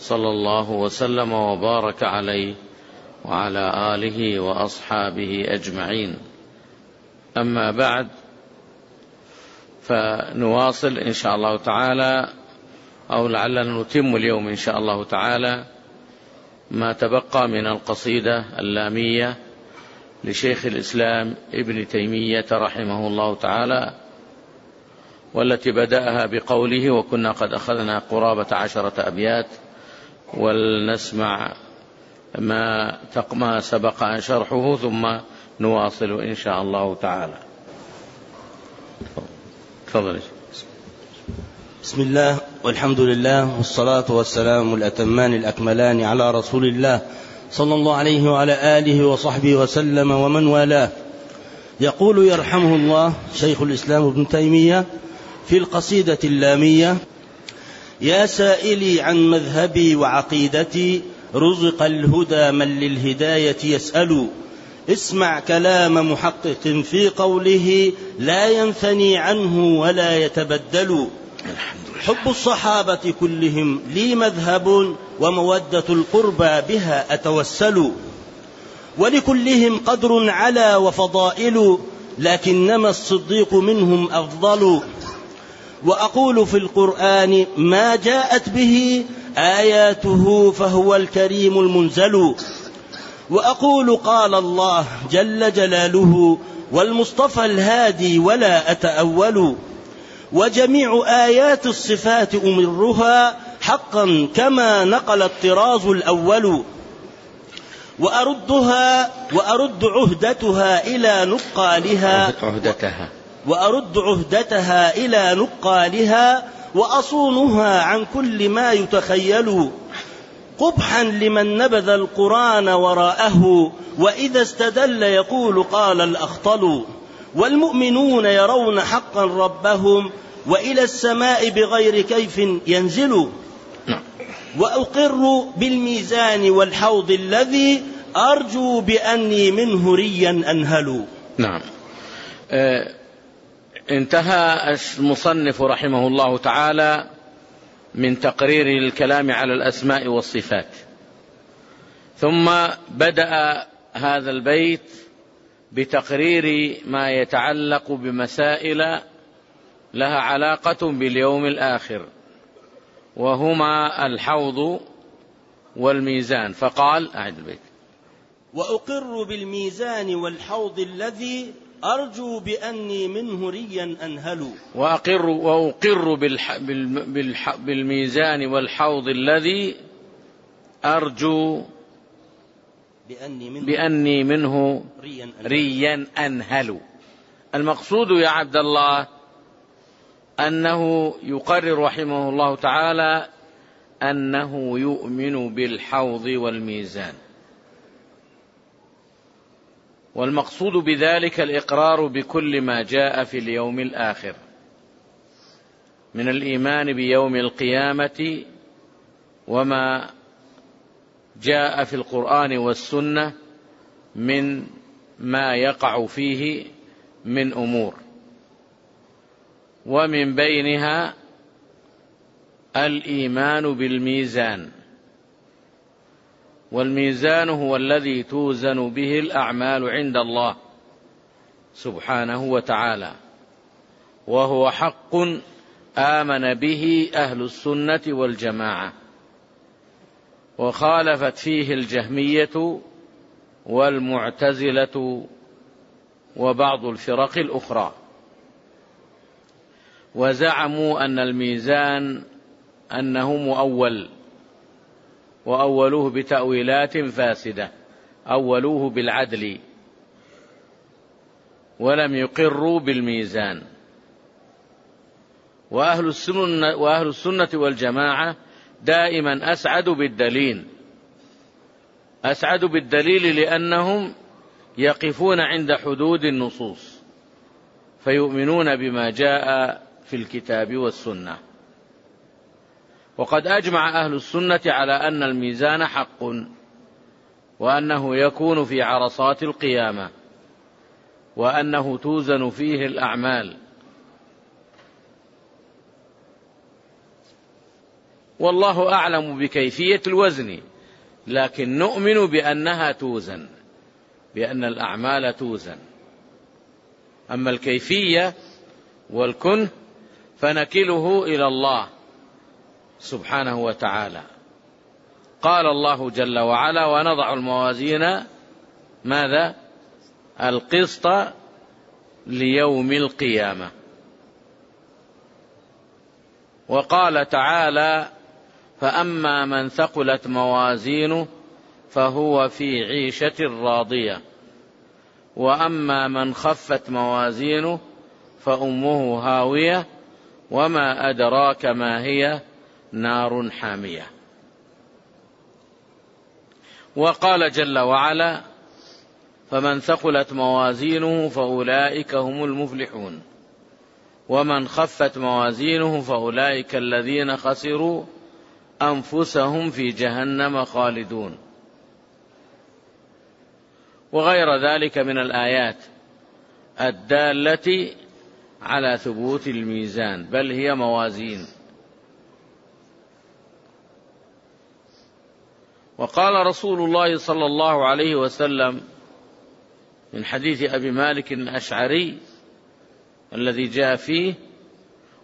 صلى الله وسلم وبارك عليه وعلى آله وأصحابه أجمعين. أما بعد فنواصل إن شاء الله تعالى أو لعلنا نتم اليوم إن شاء الله تعالى ما تبقى من القصيدة اللامية لشيخ الإسلام ابن تيمية رحمه الله تعالى والتي بدأها بقوله وكنا قد أخذنا قرابة عشرة أبيات ولنسمع ما ما سبق أن شرحه ثم نواصل إن شاء الله تعالى. تفضل. بسم الله والحمد لله والصلاة والسلام الأتمان الأكملان على رسول الله صلى الله عليه وعلى آله وصحبه وسلم ومن والاه. يقول يرحمه الله شيخ الإسلام ابن تيمية في القصيدة اللامية يا سائلي عن مذهبي وعقيدتي رزق الهدى من للهداية يسأل. اسمع كلام محقق في قوله لا ينثني عنه ولا يتبدل. حب الصحابة كلهم لي مذهب ومودة القربى بها أتوسل. ولكلهم قدر على وفضائل لكنما الصديق منهم أفضل. وأقول في القرآن ما جاءت به آياته فهو الكريم المنزل. وأقول قال الله جل جلاله والمصطفى الهادي ولا أتأول. وجميع آيات الصفات أمرها حقا كما نقل الطراز الأول. وأردها وأرد عهدتها إلى نقالها. عهدتها. وأرد عهدتها إلى نقالها وأصونها عن كل ما يتخيل قبحا لمن نبذ القرآن وراءه وإذا استدل يقول قال الأخطل والمؤمنون يرون حقا ربهم وإلى السماء بغير كيف ينزل وأقر بالميزان والحوض الذي أرجو بأني منه ريا أنهل. نعم. آه انتهى المصنف رحمه الله تعالى من تقرير الكلام على الأسماء والصفات. ثم بدأ هذا البيت بتقرير ما يتعلق بمسائل لها علاقة باليوم الآخر وهما الحوض والميزان. فقال أعد البيت. وأقر بالميزان والحوض الذي أرجو بأني منه ريا أنهل. وأقر وأقر بالح بالح بالميزان والحوض الذي أرجو بأني منه, بأني منه ريا أنهل. ريا أنهل. المقصود يا عبد الله أنه يقرر رحمه الله تعالى أنه يؤمن بالحوض والميزان. والمقصود بذلك الإقرار بكل ما جاء في اليوم الآخر. من الإيمان بيوم القيامة وما جاء في القرآن والسنة من ما يقع فيه من أمور. ومن بينها الإيمان بالميزان. والميزان هو الذي توزن به الأعمال عند الله سبحانه وتعالى وهو حق آمن به أهل السنة والجماعة وخالفت فيه الجهمية والمعتزلة وبعض الفرق الأخرى. وزعموا أن الميزان أنه مؤول وأولوه بتأويلات فاسدة. أولوه بالعدل. ولم يقروا بالميزان. وأهل السنة, وأهل السنة والجماعة دائما أسعد بالدليل. أسعد بالدليل لأنهم يقفون عند حدود النصوص. فيؤمنون بما جاء في الكتاب والسنة. وقد أجمع أهل السنة على أن الميزان حق وأنه يكون في عرصات القيامة وأنه توزن فيه الأعمال. والله أعلم بكيفية الوزن لكن نؤمن بأنها توزن بأن الأعمال توزن. أما الكيفية والكن فنكله إلى الله. سبحانه وتعالى. قال الله جل وعلا ونضع الموازين ماذا؟ القسط ليوم القيامة. وقال تعالى فأما من ثقلت موازينه فهو في عيشة راضية. وأما من خفت موازينه فأمه هاوية. وما أدراك ما هي نار حامية. وقال جل وعلا فمن ثقلت موازينه فأولئك هم المفلحون. ومن خفت موازينه فأولئك الذين خسروا أنفسهم في جهنم خالدون. وغير ذلك من الآيات الدالة على ثبوت الميزان بل هي موازين. وقال رسول الله صلى الله عليه وسلم من حديث أبي مالك الأشعري الذي جاء فيه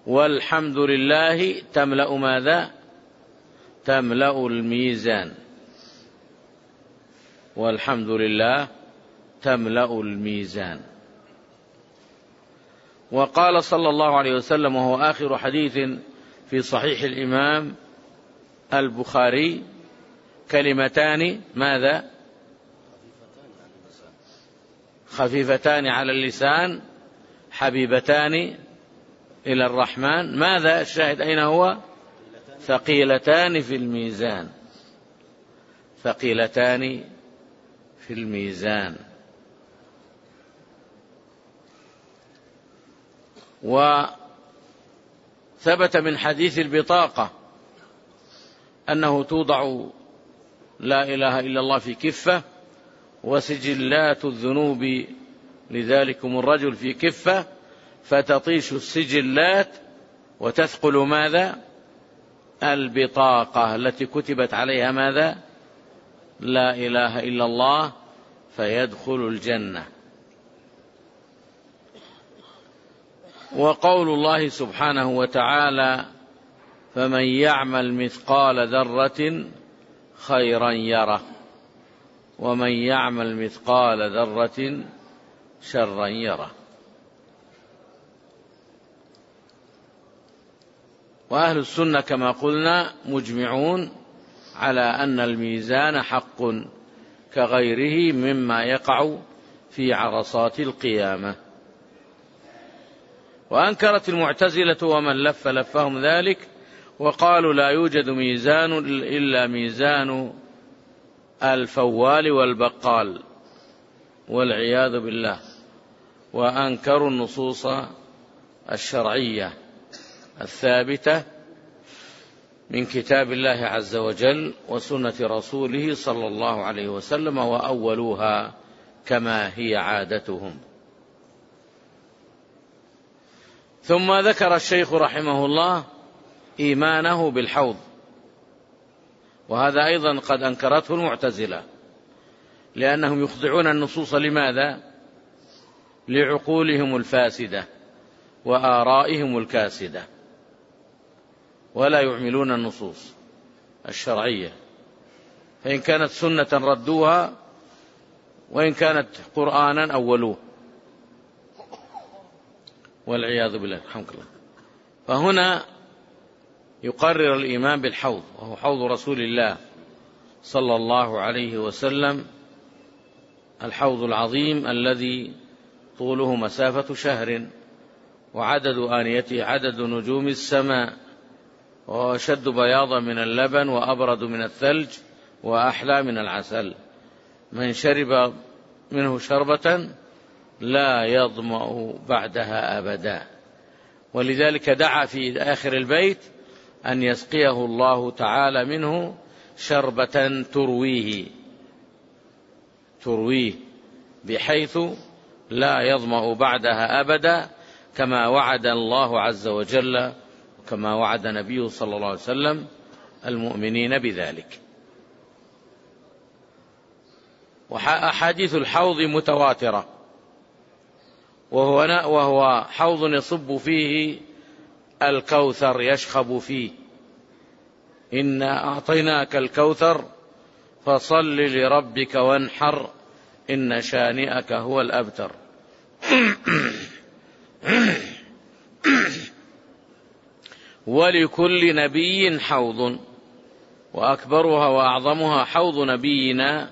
والحمد لله تملأ ماذا؟ تملأ الميزان. والحمد لله تملأ الميزان. وقال صلى الله عليه وسلم وهو آخر حديث في صحيح الإمام البخاري كلمتان ماذا؟ خفيفتان على اللسان حبيبتان إلى الرحمن. ماذا الشاهد؟ أين هو؟ ثقيلتان في الميزان. ثقيلتان في الميزان. وثبت من حديث البطاقة أنه توضع لا إله إلا الله في كفة وسجلات الذنوب لذلكم الرجل في كفة فتطيش السجلات وتثقل ماذا؟ البطاقة التي كتبت عليها ماذا؟ لا إله إلا الله فيدخل الجنة. وقول الله سبحانه وتعالى فمن يعمل مثقال ذرة خيرا يره ومن يعمل مثقال ذرة شرا يره. وأهل السنة كما قلنا مجمعون على أن الميزان حق كغيره مما يقع في عرصات القيامة. وأنكرت المعتزلة ومن لف لفهم ذلك وقالوا لا يوجد ميزان إلا ميزان الفوال والبقال والعياذ بالله. وأنكروا النصوص الشرعية الثابتة من كتاب الله عز وجل وسنة رسوله صلى الله عليه وسلم وأولوها كما هي عادتهم. ثم ذكر الشيخ رحمه الله إيمانه بالحوض. وهذا أيضا قد أنكرته المعتزلة لأنهم يخضعون النصوص لماذا؟ لعقولهم الفاسدة وآرائهم الكاسدة ولا يعملون النصوص الشرعية. فإن كانت سنة ردوها وإن كانت قرانا أولوه. والعياذ بالله رحمك الله. فهنا يقرر الايمان بالحوض وهو حوض رسول الله صلى الله عليه وسلم الحوض العظيم الذي طوله مسافة شهر وعدد آنيته عدد نجوم السماء وهو أشد بياضا من اللبن وأبرد من الثلج وأحلى من العسل. من شرب منه شربة لا يظمأ بعدها أبدا. ولذلك دعا في آخر البيت أن يسقيه الله تعالى منه شربة ترويه. ترويه بحيث لا يظمأ بعدها أبدا كما وعد الله عز وجل وكما وعد نبيه صلى الله عليه وسلم المؤمنين بذلك. وأحاديث الحوض متواترة. وهو, وهو حوض يصب فيه الكوثر يشخب فيه. إنا أعطيناك الكوثر فصل لربك وانحر إن شانئك هو الأبتر. ولكل نبي حوض وأكبرها وأعظمها حوض نبينا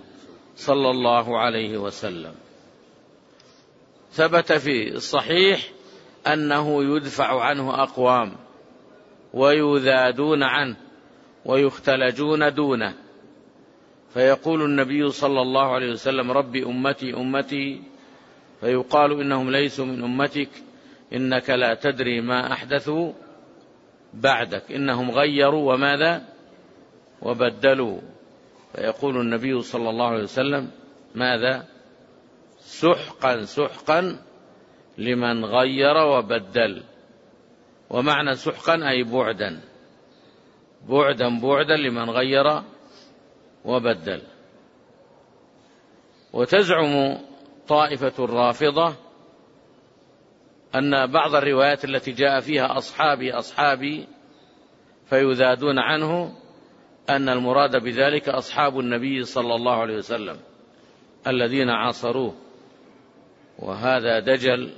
صلى الله عليه وسلم. ثبت في الصحيح أنه يدفع عنه أقوام ويذادون عنه ويختلجون دونه. فيقول النبي صلى الله عليه وسلم رب أمتي أمتي فيقال إنهم ليسوا من أمتك إنك لا تدري ما أحدثوا بعدك إنهم غيروا وماذا؟ وبدلوا. فيقول النبي صلى الله عليه وسلم ماذا؟ سحقا سحقا لمن غير وبدل. ومعنى سحقا أي بعدا. بعدا بعدا لمن غير وبدل. وتزعم طائفة الرافضة أن بعض الروايات التي جاء فيها أصحابي أصحابي فيذادون عنه أن المراد بذلك أصحاب النبي صلى الله عليه وسلم الذين عاصروه. وهذا دجل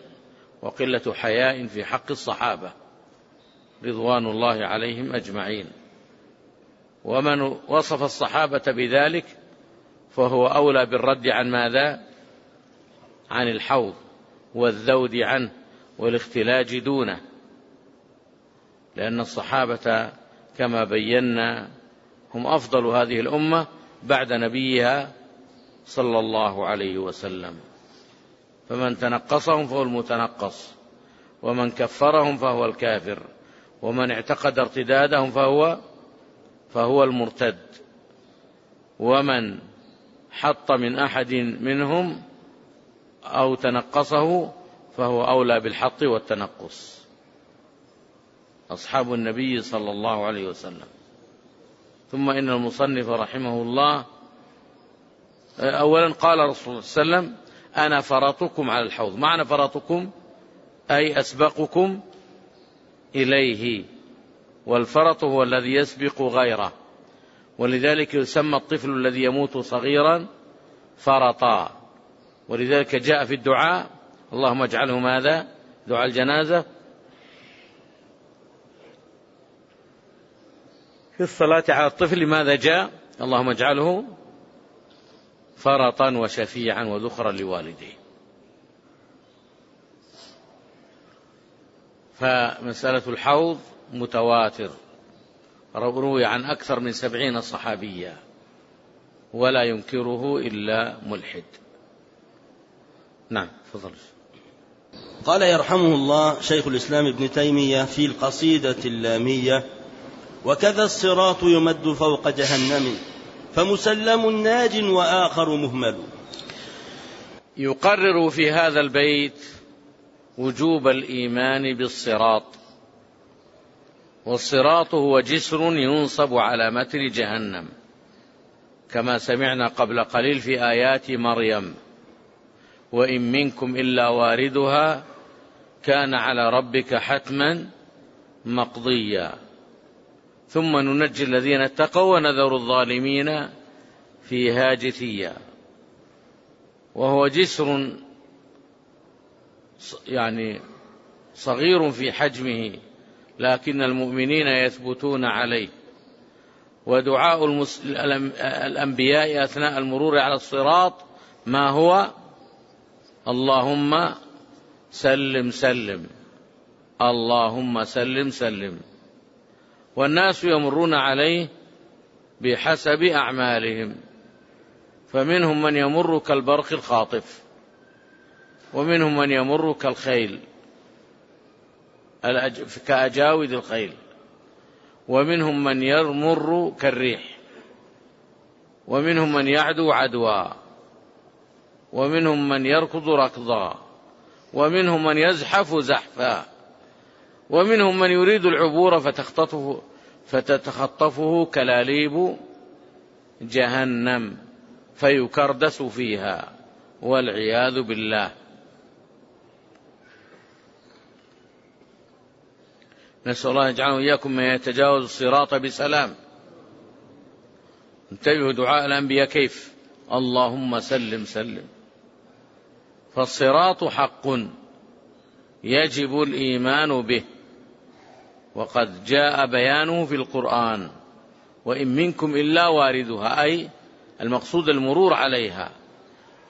وقلة حياء في حق الصحابة رضوان الله عليهم أجمعين. ومن وصف الصحابة بذلك فهو أولى بالرد عن ماذا؟ عن الحوض والذود عنه والاختلاج دونه. لأن الصحابة كما بينا هم أفضل هذه الأمة بعد نبيها صلى الله عليه وسلم. فمن تنقصهم فهو المتنقص ومن كفرهم فهو الكافر ومن اعتقد ارتدادهم فهو فهو المرتد ومن حط من أحد منهم أو تنقصه فهو أولى بالحط والتنقص. أصحاب النبي صلى الله عليه وسلم. ثم إن المصنف رحمه الله اولا قال رسول الله صلى الله عليه وسلم أنا فرطكم على الحوض. معنى فرطكم؟ أي أسبقكم إليه. والفرط هو الذي يسبق غيره. ولذلك يسمى الطفل الذي يموت صغيرا فرطا. ولذلك جاء في الدعاء اللهم اجعله ماذا؟ دعاء الجنازة. في الصلاة على الطفل لماذا جاء؟ اللهم اجعله فرطا وشفيعا وذخرا لوالديه. فمسألة الحوض متواتر. روي عن أكثر من سبعين صحابيا ولا ينكره إلا ملحد. نعم تفضل. قال يرحمه الله شيخ الإسلام ابن تيمية في القصيدة اللامية وكذا الصراط يمد فوق جهنم فمسلم ناج وآخر مهمل. يقرر في هذا البيت وجوب الإيمان بالصراط. والصراط هو جسر ينصب على متن جهنم. كما سمعنا قبل قليل في آيات مريم. وإن منكم إلا واردها كان على ربك حتما مقضيا. ثم ننجي الذين اتقوا ونذر الظالمين فيها جثيا وهو جسر يعني صغير في حجمه لكن المؤمنين يثبتون عليه. ودعاء. الأنبياء أثناء المرور على الصراط ما هو؟ اللهم سلم سلم. اللهم سلم سلم. والناس يمرون عليه بحسب أعمالهم. فمنهم من يمر كالبرق الخاطف ومنهم من يمر كالخيل كأجاود الخيل ومنهم من يمر كالريح ومنهم من يعدو عدوا ومنهم من يركض ركضا ومنهم من يزحف زحفا. ومنهم من يريد العبور فتخطفه فتتخطفه كلاليب جهنم فيكردس فيها والعياذ بالله. نسأل الله يجعلنا وإياكم من يتجاوز الصراط بسلام. انتبهوا دعاء الأنبياء كيف؟ اللهم سلم سلم. فالصراط حق يجب الإيمان به. وقد جاء بيانه في القرآن وإن منكم إلا واردها أي المقصود المرور عليها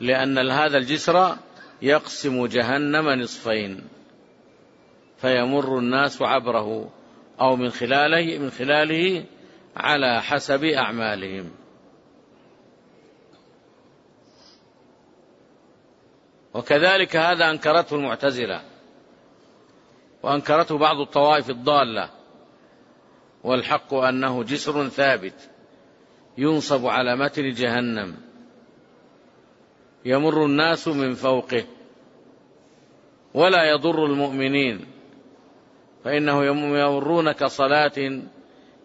لأن هذا الجسر يقسم جهنم نصفين فيمر الناس عبره أو من خلاله من خلاله على حسب أعمالهم. وكذلك هذا أنكرته المعتزلة وأنكرته بعض الطوائف الضالة. والحق أنه جسر ثابت ينصب على متن جهنم. يمر الناس من فوقه. ولا يضر المؤمنين. فإنه يمرون كصلاة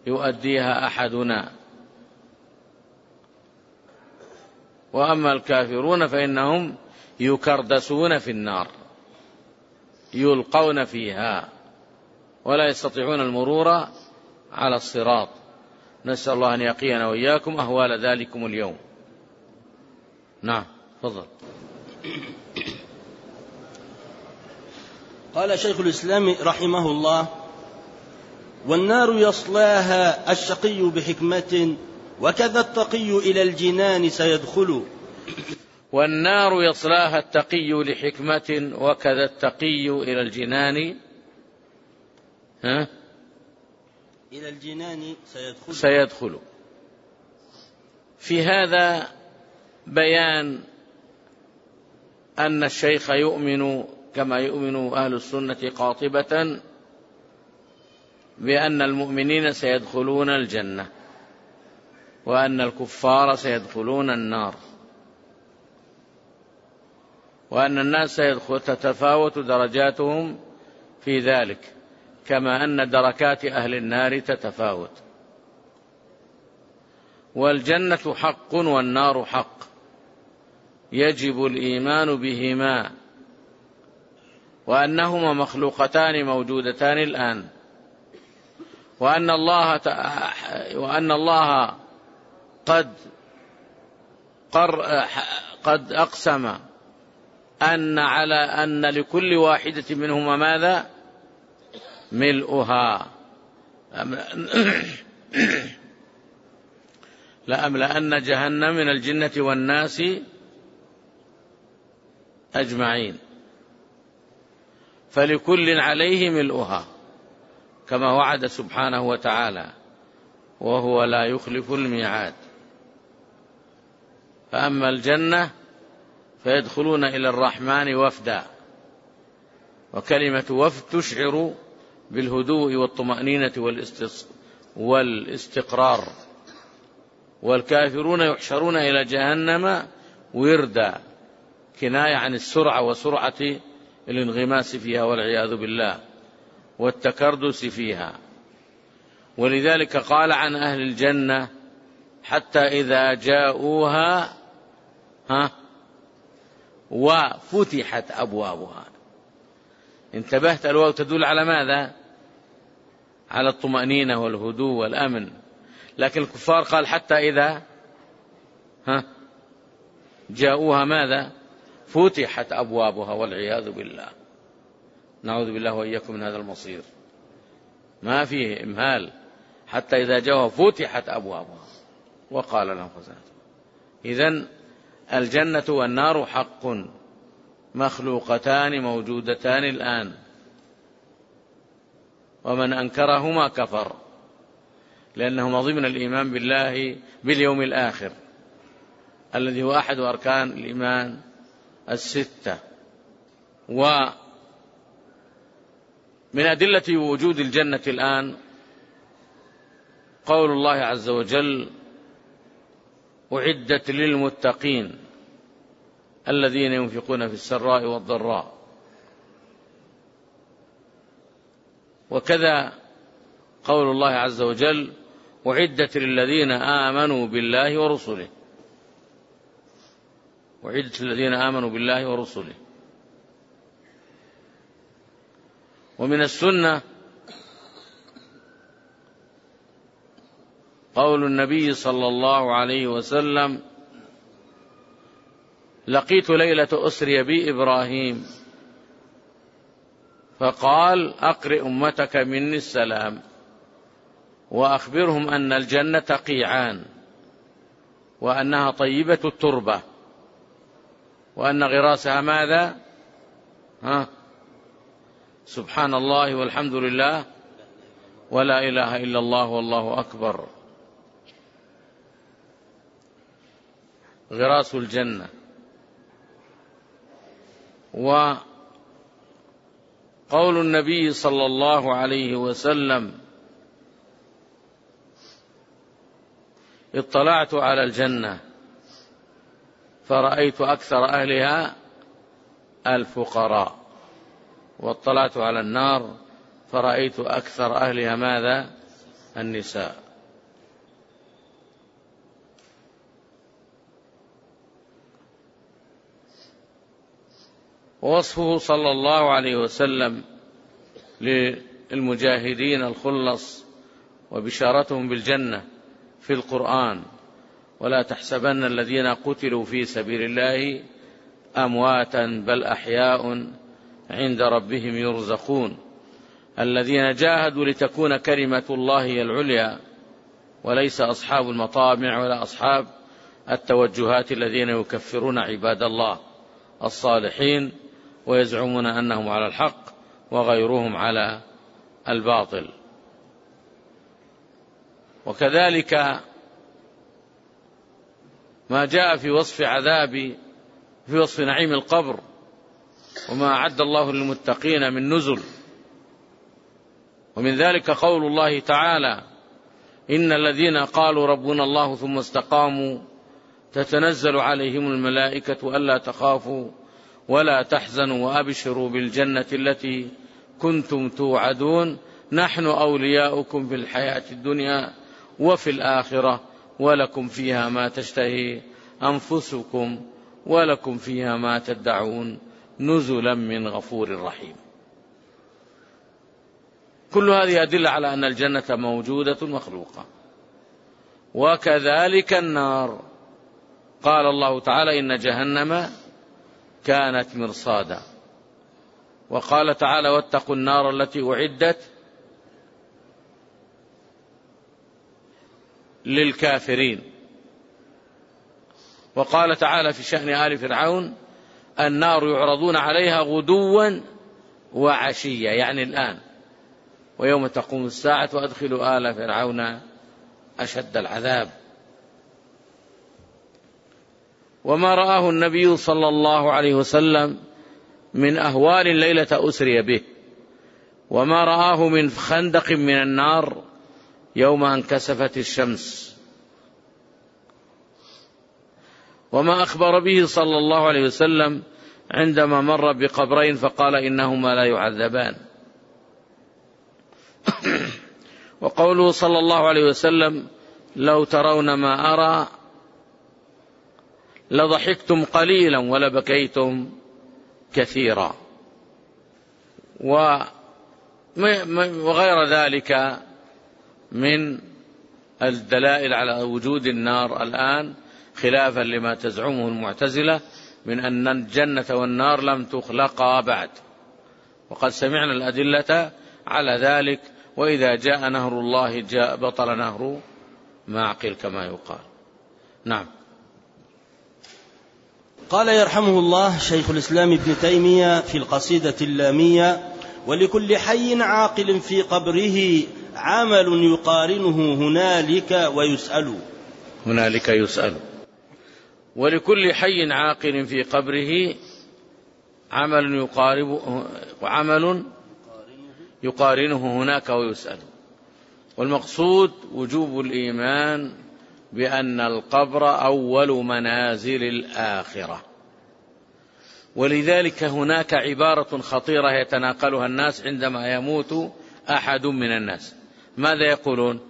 يؤديها أحدنا. وأما الكافرون فإنهم يكردسون في النار. يلقون فيها ولا يستطيعون المرور على الصراط. نسأل الله أن يقينا وإياكم أهوال ذلكم اليوم. نعم تفضل. قال شيخ الإسلام رحمه الله والنار يصلاها الشقي بحكمة وكذا التقي إلى الجنان سيدخل. والنار يصلاها التقي لحكمة وكذا التقي إلى الجنان. ها؟ إلى الجنان سيدخل. سيدخل. في هذا بيان أن الشيخ يؤمن كما يؤمن أهل السنة قاطبة بأن المؤمنين سيدخلون الجنة وأن الكفار سيدخلون النار. وأن الناس تتفاوت درجاتهم في ذلك كما أن دركات أهل النار تتفاوت. والجنة حق والنار حق. يجب الإيمان بهما. وأنهما مخلوقتان موجودتان الآن. وأن الله وأن الله قد قر قد أقسم أن على أن لكل واحدة منهما ماذا؟ ملؤها. لأملأن جهنم من الجنة والناس أجمعين. فلكل عليه ملؤها كما وعد سبحانه وتعالى وهو لا يخلف الميعاد. فأما الجنة فيدخلون إلى الرحمن وفدا. وكلمة وفد تشعر بالهدوء والطمأنينة والاستقرار. والكافرون يحشرون إلى جهنم وردا كناية عن السرعة وسرعة الانغماس فيها والعياذ بالله والتكردس فيها. ولذلك قال عن أهل الجنة حتى إذا جاءوها ها وفتحت أبوابها. انتبهت الواو تدل على ماذا؟ على الطمأنينة والهدوء والأمن. لكن الكفار قال حتى إذا ها جاءوها ماذا؟ فتحت أبوابها والعياذ بالله. نعوذ بالله وإياكم من هذا المصير. ما فيه إمهال حتى إذا جاءوا فتحت أبوابها. وقال لهم خزنتها إذن الجنة والنار حق. مخلوقتان موجودتان الآن. ومن أنكرهما كفر. لأنهما ضمن الإيمان بالله باليوم الآخر. الذي هو أحد أركان الإيمان الستة. ومن أدلة وجود الجنة الآن قول الله عز وجل أعدت للمتقين الذين ينفقون في السراء والضراء. وكذا قول الله عز وجل أعدت للذين آمنوا بالله ورسله. أعدت للذين آمنوا بالله ورسله. ومن السنة قول النبي صلى الله عليه وسلم لقيت ليلة أسري بي إبراهيم فقال أقرئ أمتك مني السلام وأخبرهم أن الجنة قيعان وأنها طيبة التربة وأن غراسها ماذا؟ ها؟ سبحان الله والحمد لله ولا إله إلا الله والله أكبر. غراس الجنة. وقول النبي صلى الله عليه وسلم اطلعت على الجنة فرأيت أكثر أهلها الفقراء. واطلعت على النار فرأيت أكثر أهلها ماذا؟ النساء. ووصفه صلى الله عليه وسلم للمجاهدين الخلص وبشارتهم بالجنة في القرآن. ولا تحسبن الذين قتلوا في سبيل الله أمواتا بل أحياء عند ربهم يرزقون. الذين جاهدوا لتكون كلمة الله هي العليا وليس أصحاب المطامع ولا أصحاب التوجهات الذين يكفرون عباد الله الصالحين. ويزعمون أنهم على الحق وغيرهم على الباطل. وكذلك ما جاء في وصف عذاب في وصف نعيم القبر وما أعد الله للمتقين من نزل. ومن ذلك قول الله تعالى إن الذين قالوا ربنا الله ثم استقاموا تتنزل عليهم الملائكة ألا تخافوا ولا تحزنوا وأبشروا بالجنة التي كنتم توعدون. نحن أولياؤكم في الحياة الدنيا وفي الآخرة ولكم فيها ما تشتهي أنفسكم ولكم فيها ما تدعون. نزلا من غفور رحيم. كل هذه أدلة على أن الجنة موجودة مخلوقة. وكذلك النار. قال الله تعالى إن جهنم كانت مرصادا. وقال تعالى واتقوا النار التي أعدت للكافرين. وقال تعالى في شأن آل فرعون النار يعرضون عليها غدوا وعشيا يعني الآن. ويوم تقوم الساعة وأدخلوا آل فرعون أشد العذاب. وما رآه النبي صلى الله عليه وسلم من أهوال ليلة أسري به. وما رآه من خندق من النار يوم انكسفت الشمس. وما أخبر به صلى الله عليه وسلم عندما مر بقبرين فقال إنهما لا يعذبان. وقوله صلى الله عليه وسلم لو ترون ما أرى لضحكتم قليلا ولبكيتم كثيرا. وغير ذلك من الدلائل على وجود النار الآن خلافا لما تزعمه المعتزلة من أن الجنة والنار لم تخلقا بعد. وقد سمعنا الأدلة على ذلك وإذا جاء نهر الله جاء بطل نهر معقل كما يقال. نعم. قال يرحمه الله شيخ الإسلام ابن تيمية في القصيدة اللامية ولكل حي عاقل في قبره عمل يقارنه هنالك ويسأل. هنالك يسأل. ولكل حي عاقل في قبره عمل يقارب عمل يقارنه هناك ويسأل. والمقصود وجوب الإيمان بأن القبر أول منازل الآخرة. ولذلك هناك عبارة خطيرة يتناقلها الناس عندما يموت أحد من الناس. ماذا يقولون؟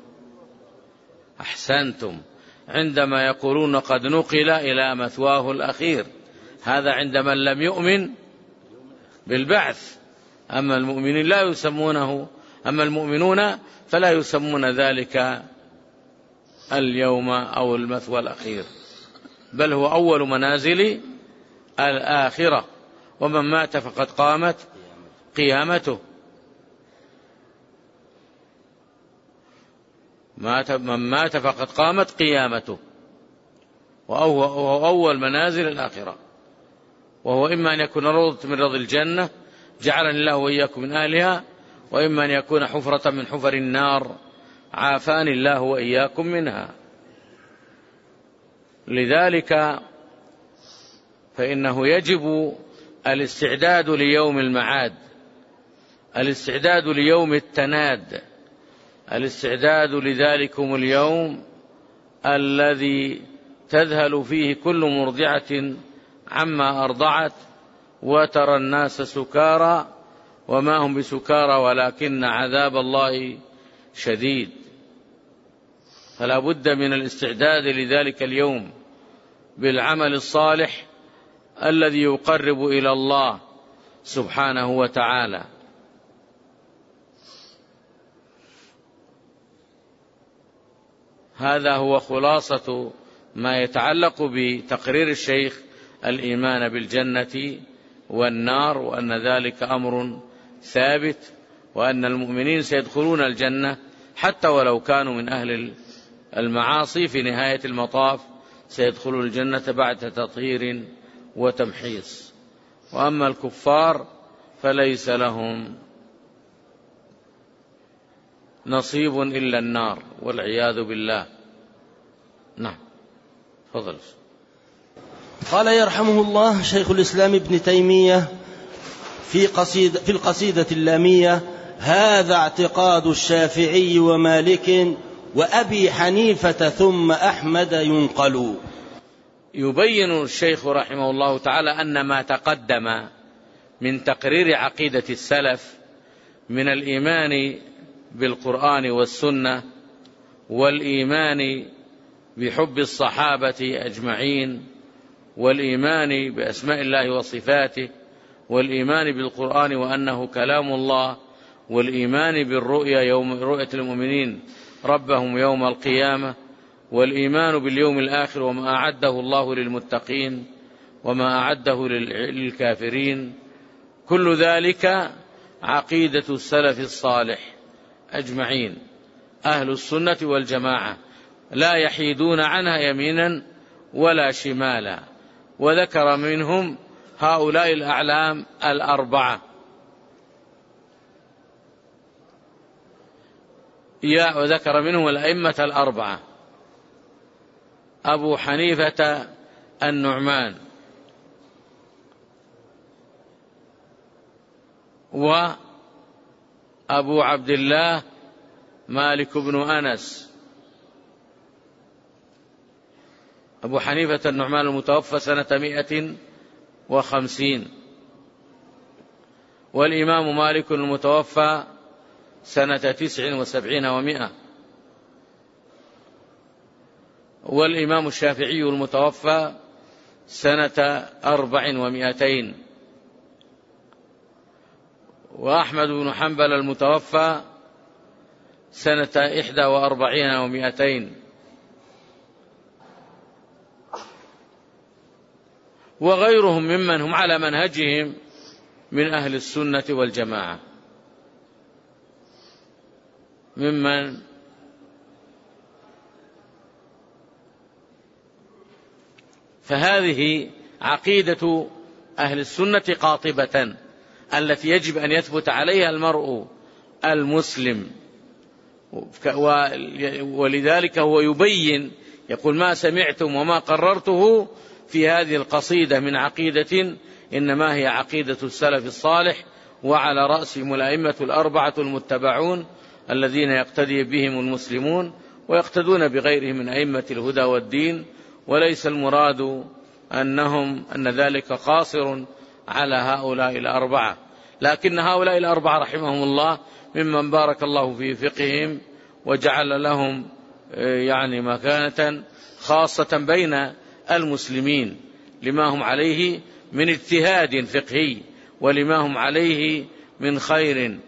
أحسنتم. عندما يقولون قد نقل إلى مثواه الأخير. هذا عند من لم يؤمن بالبعث. أما المؤمنين لا يسمونه أما المؤمنون فلا يسمون ذلك اليوم أو المثوى الأخير بل هو أول منازل الآخرة. ومن مات فقد قامت قيامته. مات من مات فقد قامت قيامته. وهو أول منازل الآخرة. وهو إما أن يكون روضة من رضي الجنة جعلني الله وإياكم من أهلها وإما أن يكون حفرة من حفر النار. عافاني الله وإياكم منها. لذلك فإنه يجب الاستعداد ليوم المعاد الاستعداد ليوم التناد الاستعداد لذلكم اليوم الذي تذهل فيه كل مرضعة عما أرضعت وترى الناس سكارى وما هم بسكارى ولكن عذاب الله شديد. فلا بد من الاستعداد لذلك اليوم بالعمل الصالح الذي يقرب إلى الله سبحانه وتعالى. هذا هو خلاصة ما يتعلق بتقرير الشيخ الإيمان بالجنة والنار وأن ذلك أمر ثابت وأن المؤمنين سيدخلون الجنة حتى ولو كانوا من أهل المعاصي في نهاية المطاف سيدخلون الجنة بعد تطهير وتمحيص. وأما الكفار فليس لهم نصيب إلا النار والعياذ بالله. نعم. تفضل. قال يرحمه الله شيخ الإسلام ابن تيمية في قصيدة في القصيدة اللامية هذا اعتقاد الشافعي ومالك وأبي حنيفة ثم أحمد ينقل. يبين الشيخ رحمه الله تعالى أن ما تقدم من تقرير عقيدة السلف من الإيمان بالقرآن والسنة والإيمان بحب الصحابة أجمعين والإيمان بأسماء الله وصفاته والإيمان بالقرآن وأنه كلام الله والإيمان بالرؤيا يوم رؤية المؤمنين ربهم يوم القيامة والإيمان باليوم الآخر وما أعده الله للمتقين وما أعده للكافرين. كل ذلك عقيدة السلف الصالح أجمعين. أهل السنة والجماعة لا يحيدون عنها يمينا ولا شمالا. وذكر منهم هؤلاء الأعلام الأربعة. يا وذكر منهم الأئمة الأربعة. أبو حنيفة النعمان. وأبو عبد الله مالك بن أنس. أبو حنيفة النعمان المتوفى سنة مئة وخمسين. والإمام مالك المتوفى سنة تسع وسبعين ومائة والإمام الشافعي المتوفى سنة أربع ومائتين وأحمد بن حنبل المتوفى سنة إحدى وأربعين ومائتين وغيرهم ممن هم على منهجهم من أهل السنة والجماعة. ممن فهذه عقيدة أهل السنة قاطبة التي يجب أن يثبت عليها المرء المسلم. ولذلك هو يبين يقول ما سمعتم وما قررته في هذه القصيدة من عقيدة إنما هي عقيدة السلف الصالح وعلى رأسهم الأئمة الأربعة المتبعون الذين يقتدي بهم المسلمون ويقتدون بغيرهم من أئمة الهدى والدين وليس المراد أنهم أن ذلك قاصر على هؤلاء الأربعة. لكن هؤلاء الأربعة رحمهم الله ممن بارك الله في فقههم وجعل لهم آه، يعني مكانة خاصة بين المسلمين لما هم عليه من اجتهاد فقهي ولما هم عليه من خير.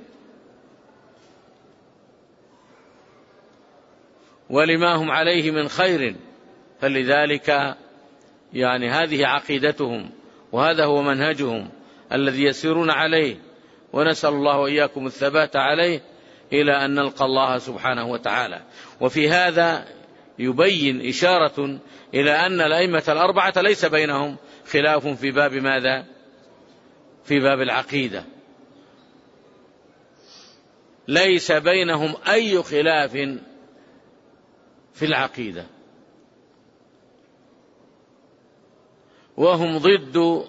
ولما هم عليه من خير. فلذلك يعني هذه عقيدتهم وهذا هو منهجهم الذي يسيرون عليه. ونسأل الله وإياكم الثبات عليه إلى أن نلقى الله سبحانه وتعالى. وفي هذا يبين إشارة إلى أن الأئمة الأربعة ليس بينهم خلاف في باب ماذا؟ في باب العقيدة. ليس بينهم أي خلاف في العقيدة. وهم ضد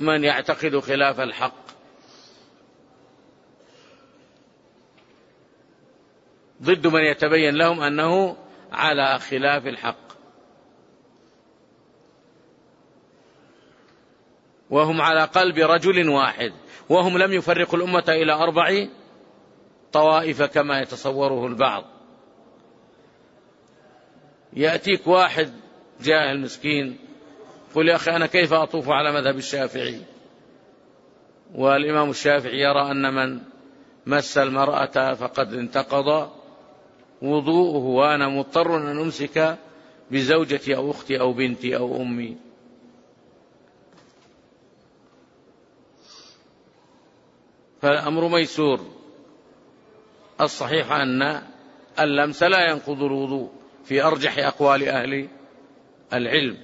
من يعتقد خلاف الحق. ضد من يتبين لهم أنه على خلاف الحق. وهم على قلب رجل واحد. وهم لم يفرقوا الأمة إلى أربع طوائف كما يتصوره البعض. يأتيك واحد جاهل مسكين يقول يا أخي أنا كيف أطوف على مذهب الشافعي؟ والإمام الشافعي يرى أن من مس المرأة فقد انتقض وضوءه وأنا مضطر أن أمسك بزوجتي أو أختي أو بنتي أو أمي. فالأمر ميسور. الصحيح أن اللمس لا ينقض الوضوء. في أرجح أقوال أهل العلم.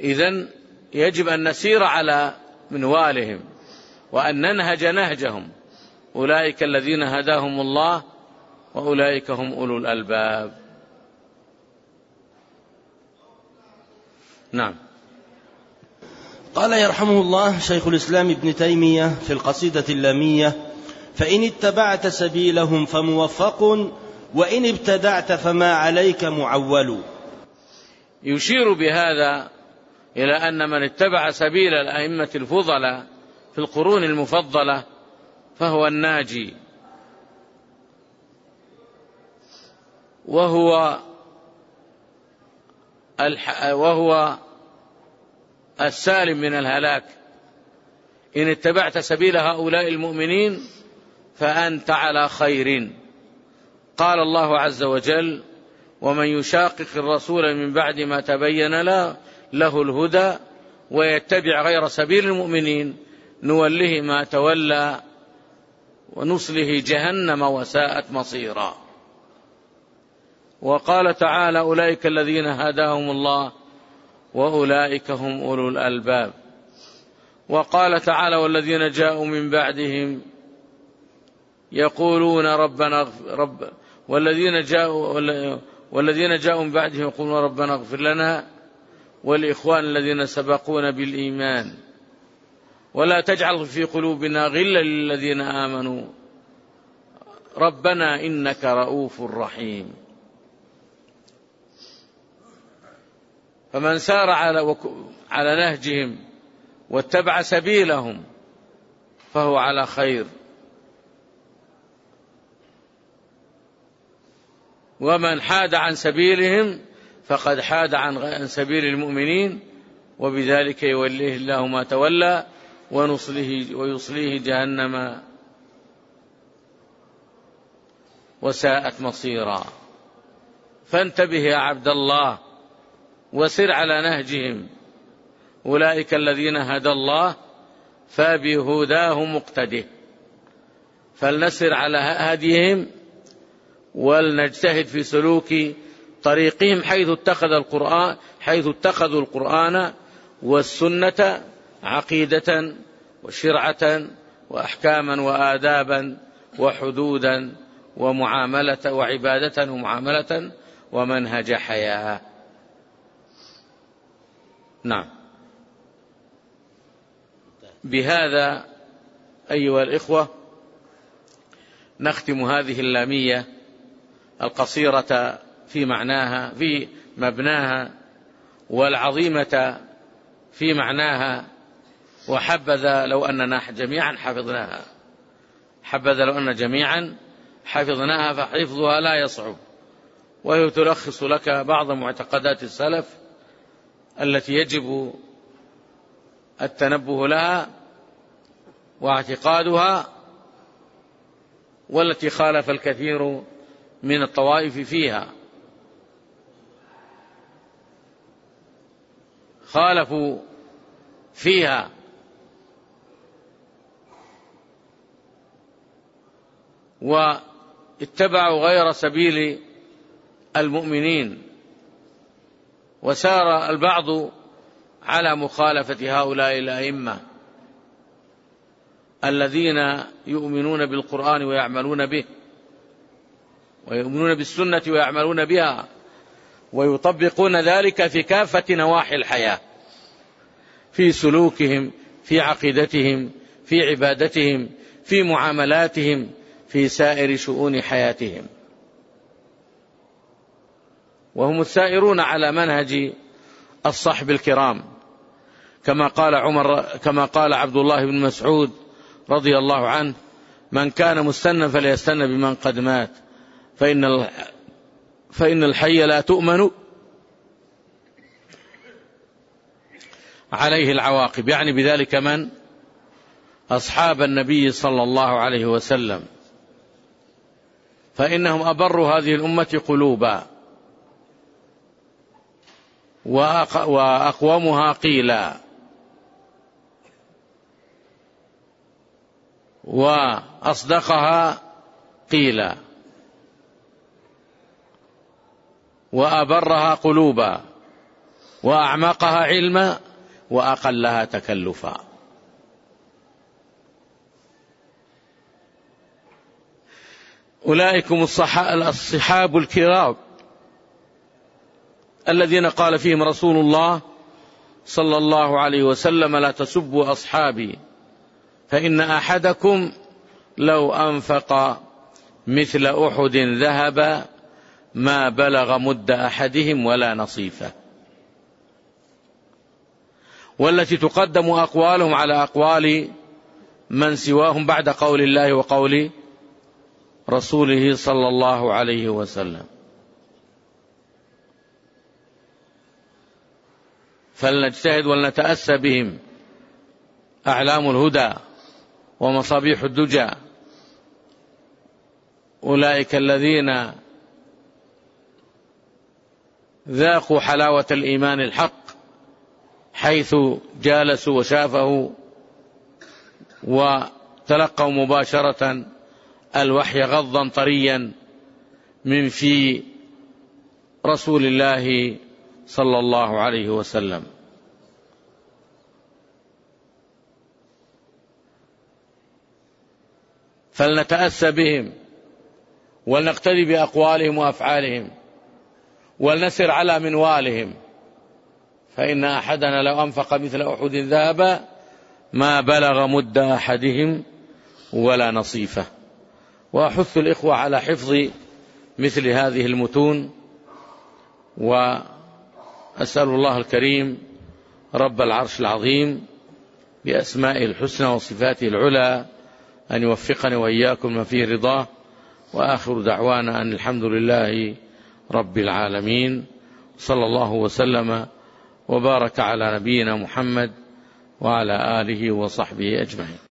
إذا يجب أن نسير على منوالهم وأن ننهج نهجهم. أولئك الذين هداهم الله وأولئك هم أولو الألباب. نعم. قال يرحمه الله شيخ الإسلام ابن تيمية في القصيدة اللامية فإن اتبعت سبيلهم فموفق وإن ابتدعت فما عليك معول. يشير بهذا إلى أن من اتبع سبيل الأئمة الفضلاء في القرون المفضلة فهو الناجي. وهو. وهو السالم من الهلاك. إن اتبعت سبيل هؤلاء المؤمنين فأنت على خير. قال الله عز وجل ومن يشاقق الرسول من بعد ما تبين له له الهدى ويتبع غير سبيل المؤمنين نوله ما تولى ونصله جهنم وساءت مصيرا. وقال تعالى أولئك الذين هداهم الله وأولئك هم أولو الألباب. وقال تعالى والذين جاءوا من بعدهم يقولون ربنا رب والذين جاءوا والذين جاءوا من بعدهم يقولون ربنا اغفر لنا والإخوان الذين سبقونا بالإيمان. ولا تجعل في قلوبنا غلا للذين آمنوا. ربنا إنك رؤوف رحيم. فمن سار على على نهجهم واتبع سبيلهم فهو على خير. ومن حاد عن سبيلهم فقد حاد عن سبيل المؤمنين وبذلك يوليه الله ما تولى ونصله ويصليه جهنم وساءت مصيرا. فانتبه يا عبد الله وسر على نهجهم. أولئك الذين هدى الله فبهداه مقتده. فلنسر على هديهم ولنجتهد في سلوك طريقهم حيث اتخذ القرآن حيث اتخذوا القرآن والسنة عقيدة وشرعة وأحكاما وآدابا وحدودا ومعاملة وعبادة ومعاملة ومنهج حياة. نعم. بهذا أيها الإخوة نختم هذه اللامية القصيرة في معناها في مبناها والعظيمة في معناها وحبذا لو أننا جميعا حفظناها. حبذا لو أن جميعا حفظناها فحفظها لا يصعب. وهي تلخص لك بعض معتقدات السلف التي يجب التنبه لها واعتقادها والتي خالف الكثير من الطوائف فيها. خالفوا فيها. واتبعوا غير سبيل المؤمنين. وسار البعض على مخالفة هؤلاء الأئمة الذين يؤمنون بالقرآن ويعملون به. ويؤمنون بالسنة ويعملون بها ويطبقون ذلك في كافة نواحي الحياة. في سلوكهم في عقيدتهم في عبادتهم في معاملاتهم في سائر شؤون حياتهم. وهم السائرون على منهج الصحب الكرام. كما قال عمر كما قال عبد الله بن مسعود رضي الله عنه من كان مستنا فليستنى بمن قد مات. فإن فإن الحي لا تؤمن عليه العواقب. يعني بذلك من؟ أصحاب النبي صلى الله عليه وسلم. فإنهم أبروا هذه الأمة قلوبا. وأقومها قيلا. وأصدقها قيلا. وأبرها قلوبا وأعمقها علما وأقلها تكلفا. أولئكم الصحاب الكرام الذين قال فيهم رسول الله صلى الله عليه وسلم لا تسبوا أصحابي فإن أحدكم لو أنفق مثل أحد ذهب ما بلغ مد أحدهم ولا نصيفه. والتي تقدم أقوالهم على أقوال من سواهم بعد قول الله وقول رسوله صلى الله عليه وسلم. فلنجتهد ولنتأسى بهم أعلام الهدى ومصابيح الدجى. أولئك الذين ذاقوا حلاوة الإيمان الحق حيث جالسوا وشافه وتلقوا مباشرة الوحي غضا طريا من في رسول الله صلى الله عليه وسلم. فلنتأسى بهم ولنقتدي بأقوالهم وأفعالهم. ولنسر على منوالهم. فإن أحدنا لو أنفق مثل أحد ذهبا ما بلغ مد أحدهم ولا نصيفة. وأحث الإخوة على حفظ مثل هذه المتون. وأسأل الله الكريم رب العرش العظيم بأسمائه الحسنى وصفاته العلى أن يوفقني وإياكم ما فيه رضاه. وآخر دعوانا أن الحمد لله رب العالمين صلى الله وسلم وبارك على نبينا محمد وعلى آله وصحبه أجمعين.